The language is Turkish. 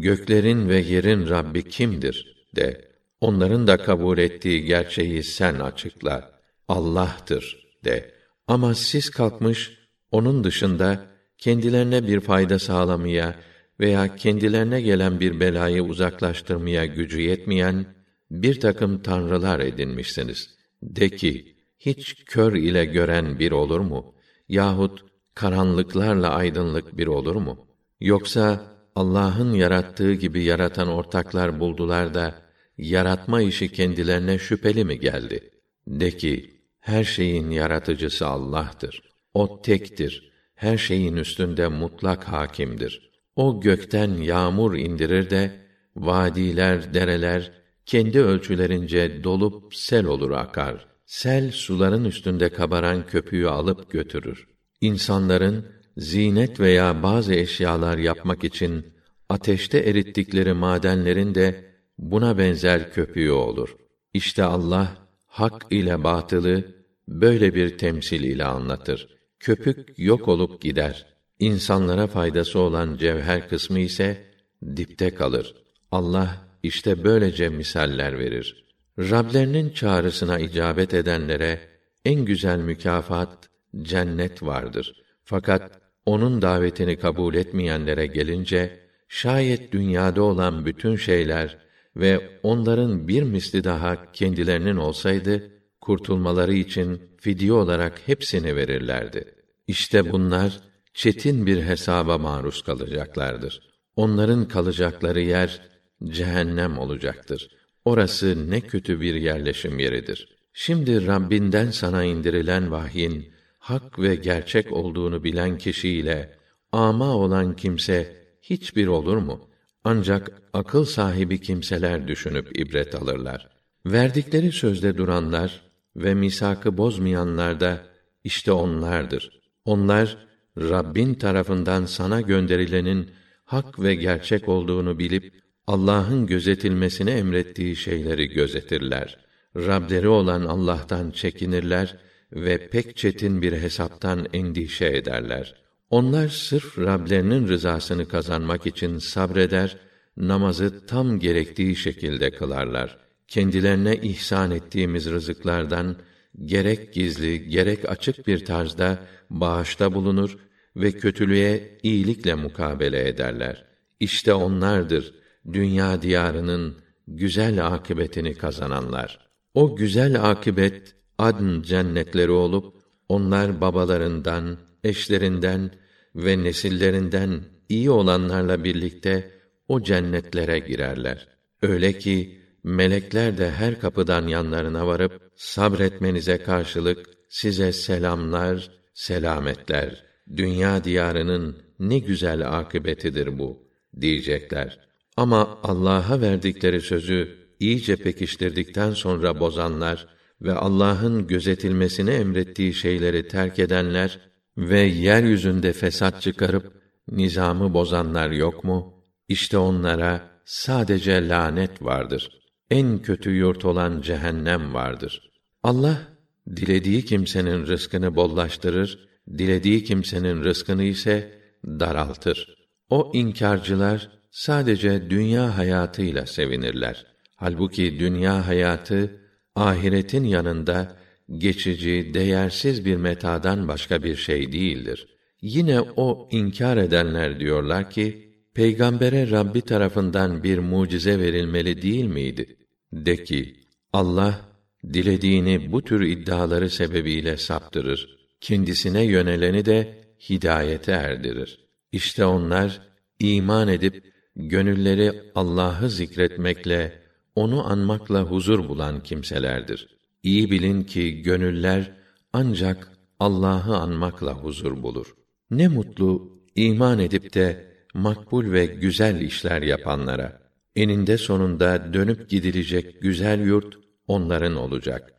göklerin ve yerin Rabbi kimdir de onların da kabul ettiği gerçeği sen açıkla. Allah'tır de. Ama siz kalkmış onun dışında kendilerine bir fayda sağlamaya veya kendilerine gelen bir belayı uzaklaştırmaya gücü yetmeyen bir takım tanrılar edinmişsiniz. De ki, hiç kör ile gören bir olur mu? Yahut karanlıklarla aydınlık bir olur mu? Yoksa Allah'ın yarattığı gibi yaratan ortaklar buldular da yaratma işi kendilerine şüpheli mi geldi? De ki, her şeyin yaratıcısı Allah'tır. O tektir. Her şeyin üstünde mutlak hakimdir. O gökten yağmur indirir de vadiler, dereler kendi ölçülerince dolup sel olur akar. Sel suların üstünde kabaran köpüğü alıp götürür. İnsanların zinet veya bazı eşyalar yapmak için ateşte erittikleri madenlerin de buna benzer köpüğü olur. İşte Allah hak ile batılı böyle bir temsil ile anlatır. Köpük yok olup gider. İnsanlara faydası olan cevher kısmı ise dipte kalır. Allah işte böylece misaller verir. Rablerinin çağrısına icabet edenlere en güzel mükafat cennet vardır. Fakat onun davetini kabul etmeyenlere gelince şayet dünyada olan bütün şeyler ve onların bir misli daha kendilerinin olsaydı kurtulmaları için fidye olarak hepsini verirlerdi. İşte bunlar çetin bir hesaba maruz kalacaklardır. Onların kalacakları yer cehennem olacaktır. Orası ne kötü bir yerleşim yeridir. Şimdi Rabbinden sana indirilen vahyin hak ve gerçek olduğunu bilen kişiyle ama olan kimse hiçbir olur mu? Ancak akıl sahibi kimseler düşünüp ibret alırlar. Verdikleri sözde duranlar ve misakı bozmayanlar da işte onlardır. Onlar Rabbin tarafından sana gönderilenin hak ve gerçek olduğunu bilip Allah'ın gözetilmesini emrettiği şeyleri gözetirler. Rableri olan Allah'tan çekinirler ve pek çetin bir hesaptan endişe ederler. Onlar sırf Rablerinin rızasını kazanmak için sabreder, namazı tam gerektiği şekilde kılarlar. Kendilerine ihsan ettiğimiz rızıklardan gerek gizli, gerek açık bir tarzda bağışta bulunur ve kötülüğe iyilikle mukabele ederler. İşte onlardır dünya diyarının güzel akıbetini kazananlar. O güzel akibet adn cennetleri olup onlar babalarından, eşlerinden ve nesillerinden iyi olanlarla birlikte o cennetlere girerler. Öyle ki melekler de her kapıdan yanlarına varıp sabretmenize karşılık size selamlar, selametler. Dünya diyarının ne güzel akıbetidir bu diyecekler. Ama Allah'a verdikleri sözü iyice pekiştirdikten sonra bozanlar ve Allah'ın gözetilmesini emrettiği şeyleri terk edenler ve yeryüzünde fesat çıkarıp nizamı bozanlar yok mu? İşte onlara sadece lanet vardır. En kötü yurt olan cehennem vardır. Allah dilediği kimsenin rızkını bollaştırır, dilediği kimsenin rızkını ise daraltır. O inkarcılar sadece dünya hayatıyla sevinirler. Halbuki dünya hayatı ahiretin yanında geçici, değersiz bir metadan başka bir şey değildir. Yine o inkar edenler diyorlar ki, peygambere Rabbi tarafından bir mucize verilmeli değil miydi? De ki, Allah dilediğini bu tür iddiaları sebebiyle saptırır. Kendisine yöneleni de hidayete erdirir. İşte onlar iman edip gönülleri Allah'ı zikretmekle, onu anmakla huzur bulan kimselerdir. İyi bilin ki gönüller ancak Allah'ı anmakla huzur bulur. Ne mutlu iman edip de makbul ve güzel işler yapanlara. Eninde sonunda dönüp gidilecek güzel yurt onların olacak.